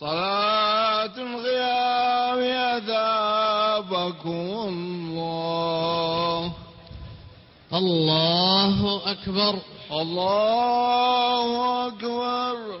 صلاة الغيام أثابكم الله. الله أكبر. الله أكبر.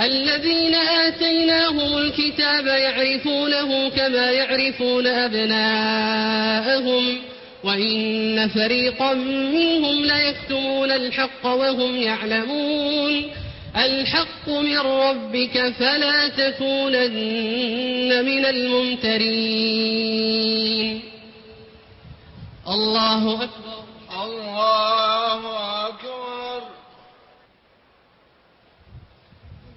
الذين آتيناهم الكتاب يعرفونه كما يعرفون أبناءهم وإن فريقا منهم ليكتمون الحق وهم يعلمون. الحق من ربك فلا تكونن من الممترين. الله أكبر. الله أكبر.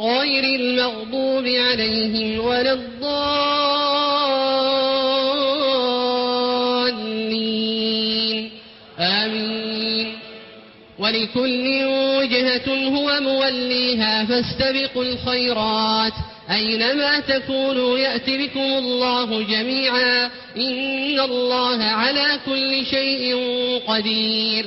غير المغضوب عليهم ولا الضالين. آمين. ولكل وجهة هو موليها فاستبقوا الخيرات. أينما تكونوا يأت بكم الله جميعا. إن الله على كل شيء قدير.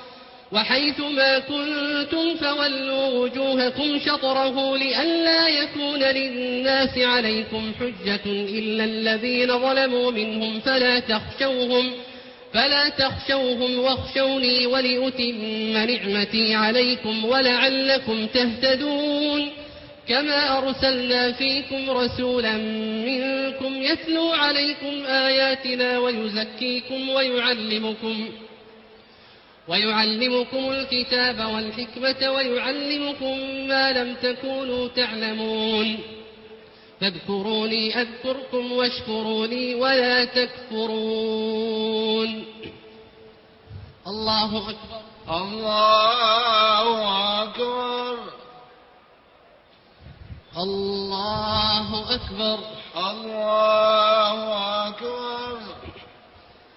وحيث ما كنتم فولوا وجوهكم شطره لئلا يكون للناس عليكم حجة إلا الذين ظلموا منهم فلا تخشوهم فلا تخشوهم واخشوني ولأتم نعمتي عليكم ولعلكم تهتدون كما أرسلنا فيكم رسولا منكم يتلو عليكم آياتنا ويزكيكم ويعلمكم ويعلمكم الكتاب والحكمة ويعلمكم ما لم تكونوا تعلمون. فاذكروني أذكركم واشكروا لي ولا تكفرون. الله أكبر. الله أكبر. الله أكبر. الله أكبر.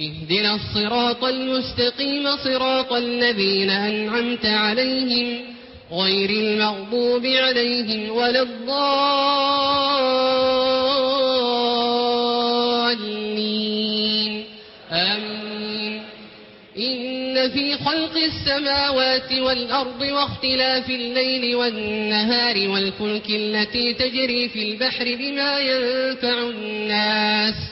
اهدنا الصراط المستقيم صراط الذين أنعمت عليهم غير المغضوب عليهم ولا الضالين. آمين. إن في خلق السماوات والأرض واختلاف الليل والنهار والفلك التي تجري في البحر بما ينفع الناس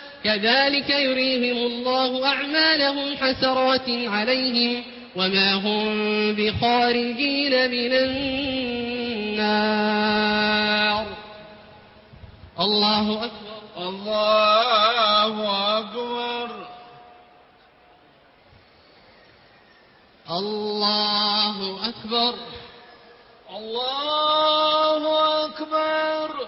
كذلك يريهم الله أعمالهم حسرات عليهم وما هم بخارجين من النار. الله أكبر. الله أكبر. الله أكبر. الله أكبر.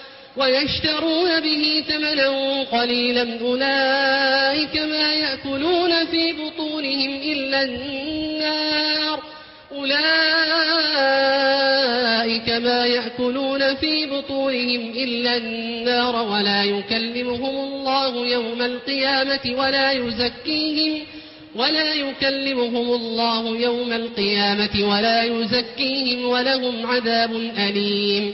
ويشترون به ثمنا قليلا أولئك ما يأكلون في بطونهم إلا النار. أولئك ما يأكلون في بطونهم إلا النار ولا يكلمهم الله يوم القيامة ولا يزكيهم ولا يكلمهم الله يوم القيامة ولا يزكيهم ولهم عذاب أليم.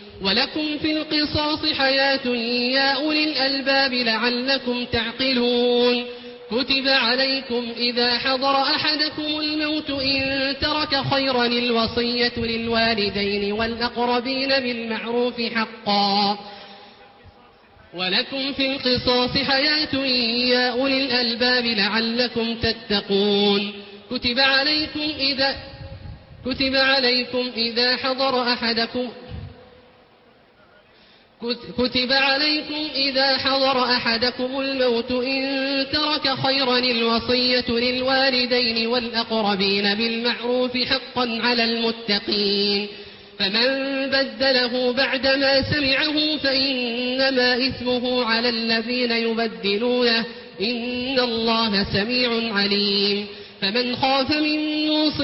ولكم في القصاص حياة يا أولي الألباب لعلكم تعقلون. كتب عليكم إذا حضر أحدكم الموت إن ترك خيرا الوصية للوالدين والأقربين بالمعروف حقا. ولكم في القصاص حياة يا أولي الألباب لعلكم تتقون. كتب عليكم إذا كتب عليكم إذا حضر أحدكم كتب عليكم إذا حضر أحدكم الموت إن ترك خيرا الوصية للوالدين والأقربين بالمعروف حقا على المتقين. فمن بدله بعدما سمعه فإنما إثمه على الذين يبدلونه. إن الله سميع عليم. فمن خاف من موص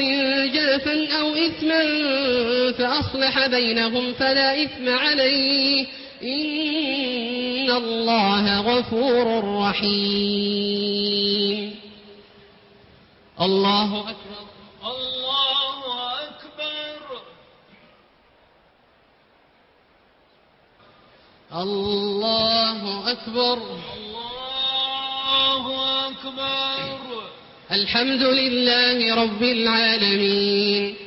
جافا أو إثما فأصلح بينهم فلا إثم عليه. إن الله غفور رحيم. الله أكبر. الله أكبر. الله أكبر. الله أكبر. الحمد لله رب العالمين.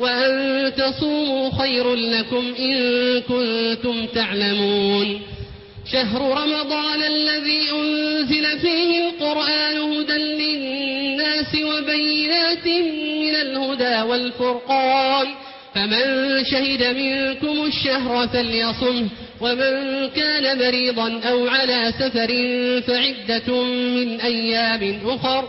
وأن تصوموا خير لكم إن كنتم تعلمون. شهر رمضان الذي أنزل فيه القرآن هدى للناس وبينات من الهدى والفرقان. فمن شهد منكم الشهر فليصمه ومن كان مريضا أو على سفر فعدة من أيام أخر.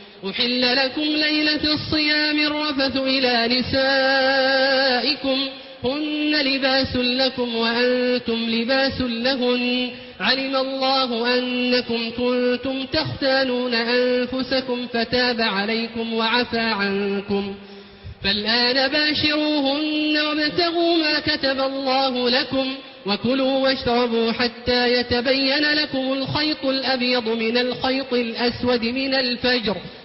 أحل لكم ليلة الصيام الرفث إلى نسائكم هن لباس لكم وأنتم لباس لهن علم الله أنكم كنتم تختانون أنفسكم فتاب عليكم وعفى عنكم فالآن باشروهن وابتغوا ما كتب الله لكم وكلوا واشربوا حتى يتبين لكم الخيط الأبيض من الخيط الأسود من الفجر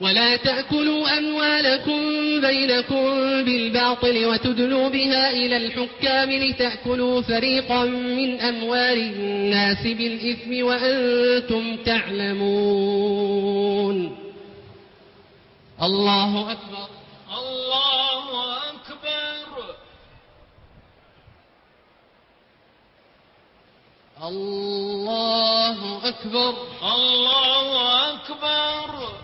ولا تأكلوا أموالكم بينكم بالباطل وتدلوا بها إلى الحكام لتأكلوا فريقا من أموال الناس بالإثم وأنتم تعلمون. الله أكبر. الله أكبر. الله أكبر. الله أكبر, الله أكبر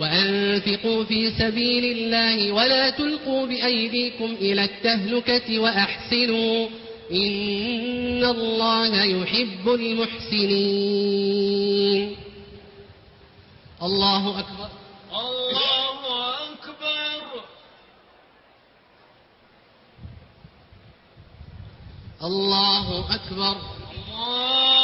وأنفقوا في سبيل الله ولا تلقوا بأيديكم إلى التهلكة وأحسنوا إن الله يحب المحسنين. الله أكبر. الله أكبر. الله أكبر. الله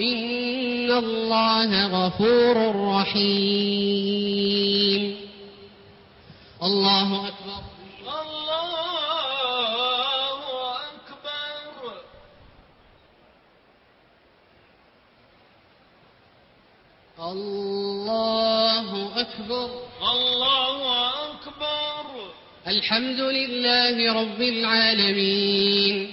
إن الله غفور رحيم. الله أكبر. الله أكبر. الله أكبر. الله أكبر. الحمد لله رب العالمين.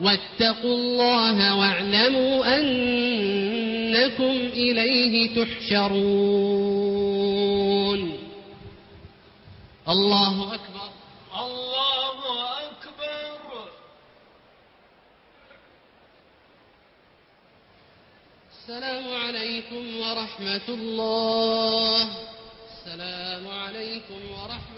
واتقوا الله واعلموا أنكم إليه تحشرون. الله أكبر. الله أكبر. السلام عليكم ورحمة الله. السلام عليكم ورحمة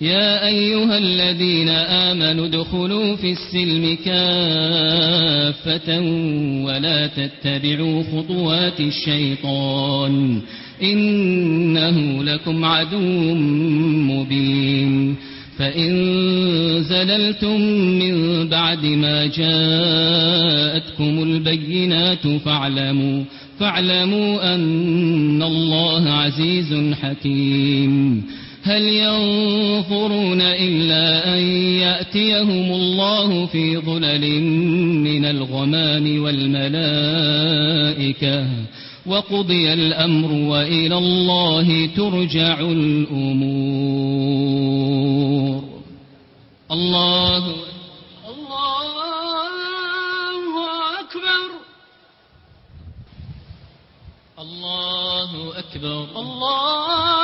يا أيها الذين آمنوا ادخلوا في السلم كافة ولا تتبعوا خطوات الشيطان إنه لكم عدو مبين فإن زللتم من بعد ما جاءتكم البينات فاعلموا فاعلموا أن الله عزيز حكيم هل ينظرون إلا أن يأتيهم الله في ظلل من الغمام والملائكة وقضي الأمر وإلى الله ترجع الأمور. الله الله أكبر. الله أكبر. الله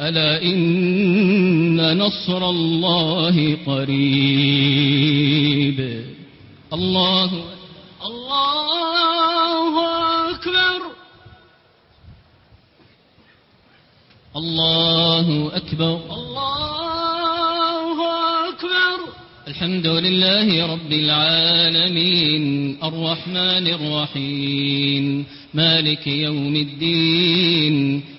ألا إن نصر الله قريب. الله الله أكبر. الله أكبر. الله أكبر. الحمد لله رب العالمين. الرحمن الرحيم. مالك يوم الدين.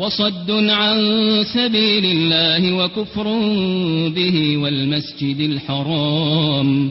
وصد عن سبيل الله وكفر به والمسجد الحرام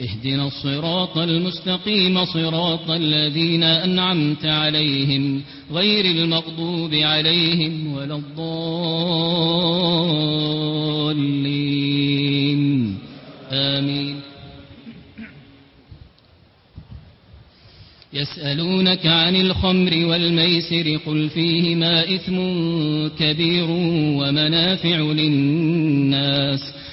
اهدنا الصراط المستقيم صراط الذين أنعمت عليهم غير المغضوب عليهم ولا الضالين. آمين. يسألونك عن الخمر والميسر قل فيهما إثم كبير ومنافع للناس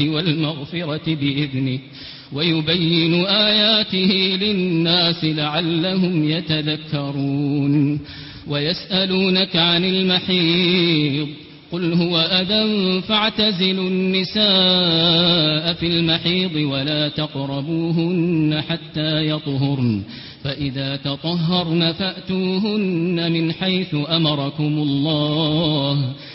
والمغفرة بإذنه ويبين آياته للناس لعلهم يتذكرون. ويسألونك عن المحيض قل هو أذى فاعتزلوا النساء في المحيض ولا تقربوهن حتى يطهرن فإذا تطهرن فأتوهن من حيث أمركم الله.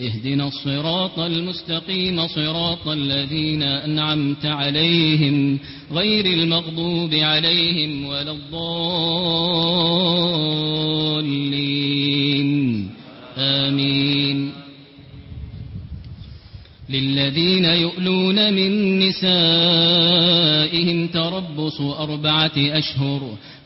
اهدنا الصراط المستقيم صراط الذين أنعمت عليهم غير المغضوب عليهم ولا الضالين. آمين. للذين يؤلون من نسائهم تربص أربعة أشهر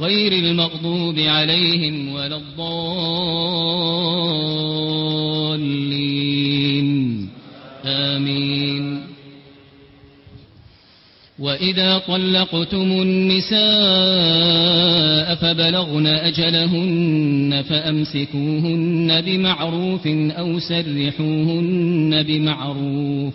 غير المغضوب عليهم ولا الضالين. آمين. وإذا طلقتم النساء فبلغن أجلهن فأمسكوهن بمعروف أو سرحوهن بمعروف.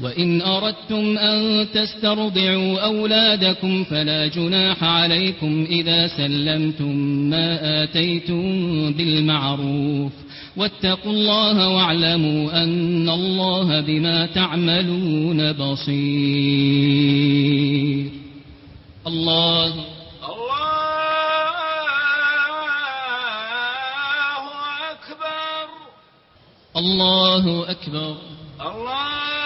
وإن أردتم أن تسترضعوا أولادكم فلا جناح عليكم إذا سلمتم ما آتيتم بالمعروف واتقوا الله واعلموا أن الله بما تعملون بصير. الله الله أكبر. الله أكبر. الله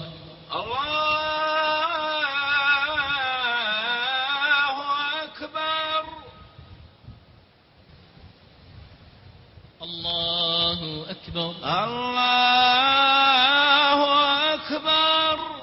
الله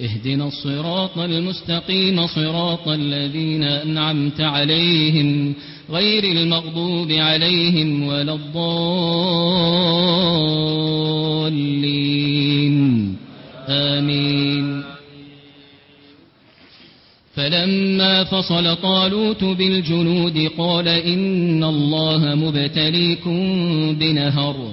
اهدنا الصراط المستقيم صراط الذين أنعمت عليهم غير المغضوب عليهم ولا الضالين. آمين. فلما فصل طالوت بالجنود قال إن الله مبتليكم بنهر.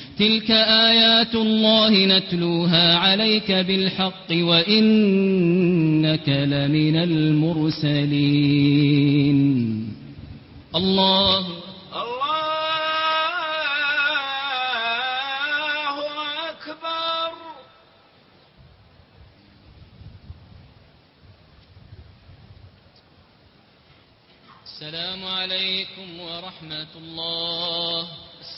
تلك آيات الله نتلوها عليك بالحق وإنك لمن المرسلين الله الله أكبر السلام عليكم ورحمة الله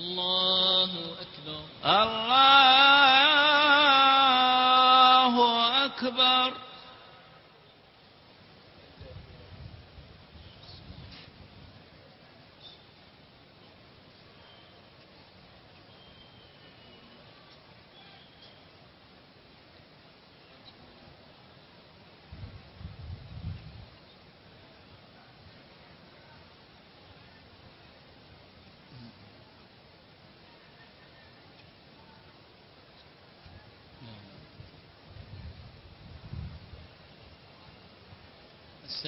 الله أكبر. الله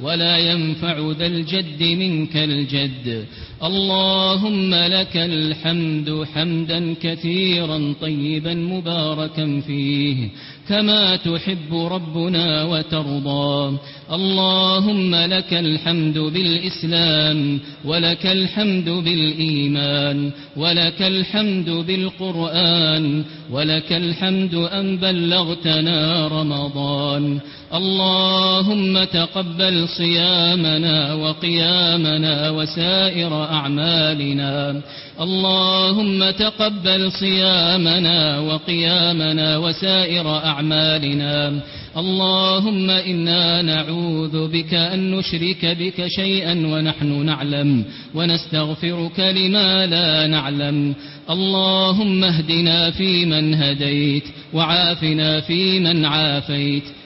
ولا ينفع ذا الجد منك الجد. اللهم لك الحمد حمدا كثيرا طيبا مباركا فيه. كما تحب ربنا وترضى. اللهم لك الحمد بالإسلام ولك الحمد بالإيمان ولك الحمد بالقرآن ولك الحمد أن بلغتنا رمضان. اللهم تقبل صيامنا وقيامنا وسائر أعمالنا. اللهم تقبل صيامنا وقيامنا وسائر أعمالنا. اللهم إنا نعوذ بك أن نشرك بك شيئا ونحن نعلم ونستغفرك لما لا نعلم. اللهم اهدنا فيمن هديت وعافنا فيمن عافيت.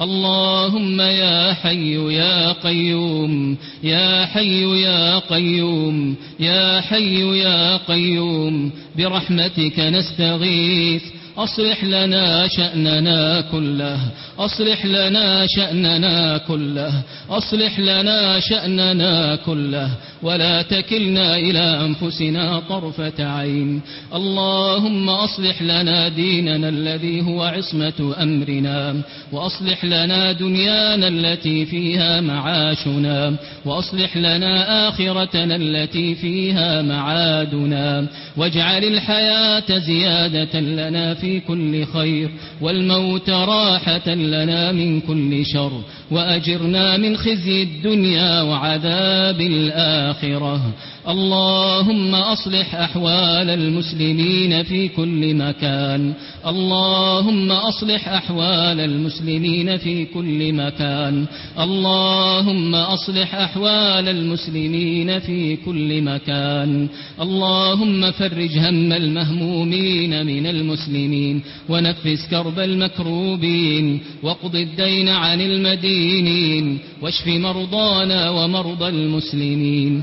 اللهم يا حي يا قيوم يا حي يا قيوم يا حي يا قيوم برحمتك نستغيث. أصلح لنا شأننا كله أصلح لنا شأننا كله أصلح لنا شأننا كله. ولا تكلنا إلى أنفسنا طرفة عين. اللهم أصلح لنا ديننا الذي هو عصمة أمرنا. وأصلح لنا دنيانا التي فيها معاشنا. وأصلح لنا آخرتنا التي فيها معادنا. واجعل الحياة زيادة لنا في كل خير والموت راحة لنا من كل شر وأجرنا من خزي الدنيا وعذاب الآخرة. اللهم أصلح أحوال المسلمين في كل مكان. اللهم أصلح أحوال المسلمين في كل مكان. اللهم أصلح أحوال المسلمين في كل مكان. اللهم فرج هم المهمومين من المسلمين. ونفس كرب المكروبين. واقض الدين عن المدينين. واشف مرضانا ومرضى المسلمين.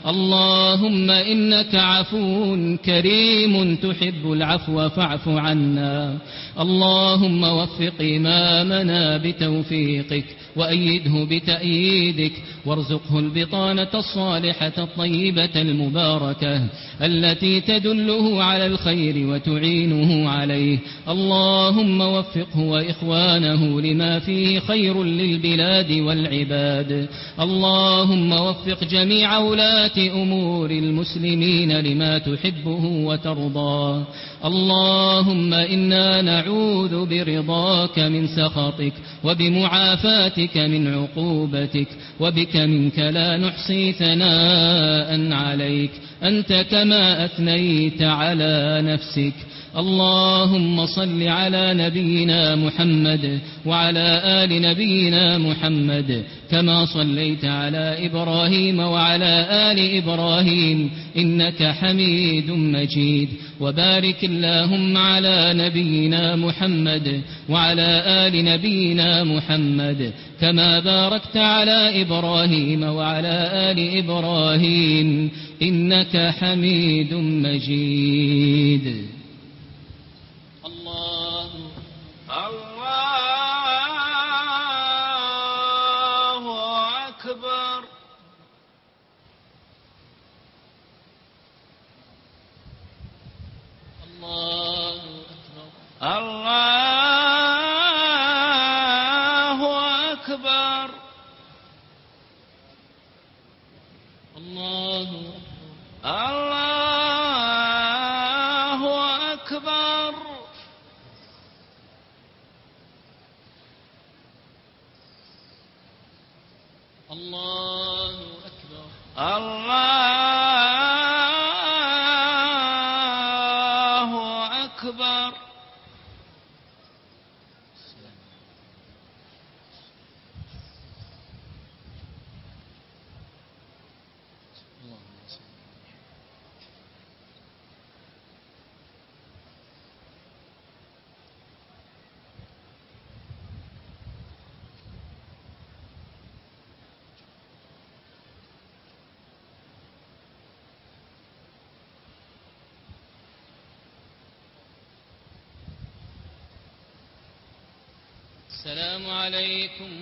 اللهم إنك عفو كريم تحب العفو فاعف عنا. اللهم وفق إمامنا بتوفيقك وأيده بتأييدك وارزقه البطانة الصالحة الطيبة المباركة التي تدله على الخير وتعينه عليه. اللهم وفقه وإخوانه لما فيه خير للبلاد والعباد. اللهم وفق جميع أمور المسلمين لما تحبه وترضى اللهم إنا نعوذ برضاك من سخطك وبمعافاتك من عقوبتك وبك منك لا نحصي ثناء عليك أنت كما أثنيت على نفسك اللهم صل على نبينا محمد وعلى آل نبينا محمد كما صليت على إبراهيم وعلى آل إبراهيم إنك حميد مجيد وبارك اللهم على نبينا محمد وعلى آل نبينا محمد كما باركت على إبراهيم وعلى آل إبراهيم إنك حميد مجيد الله الله أكبر الله أكبر الله أكبر الله الله أكبر الله أكبر الله أكبر السلام عليكم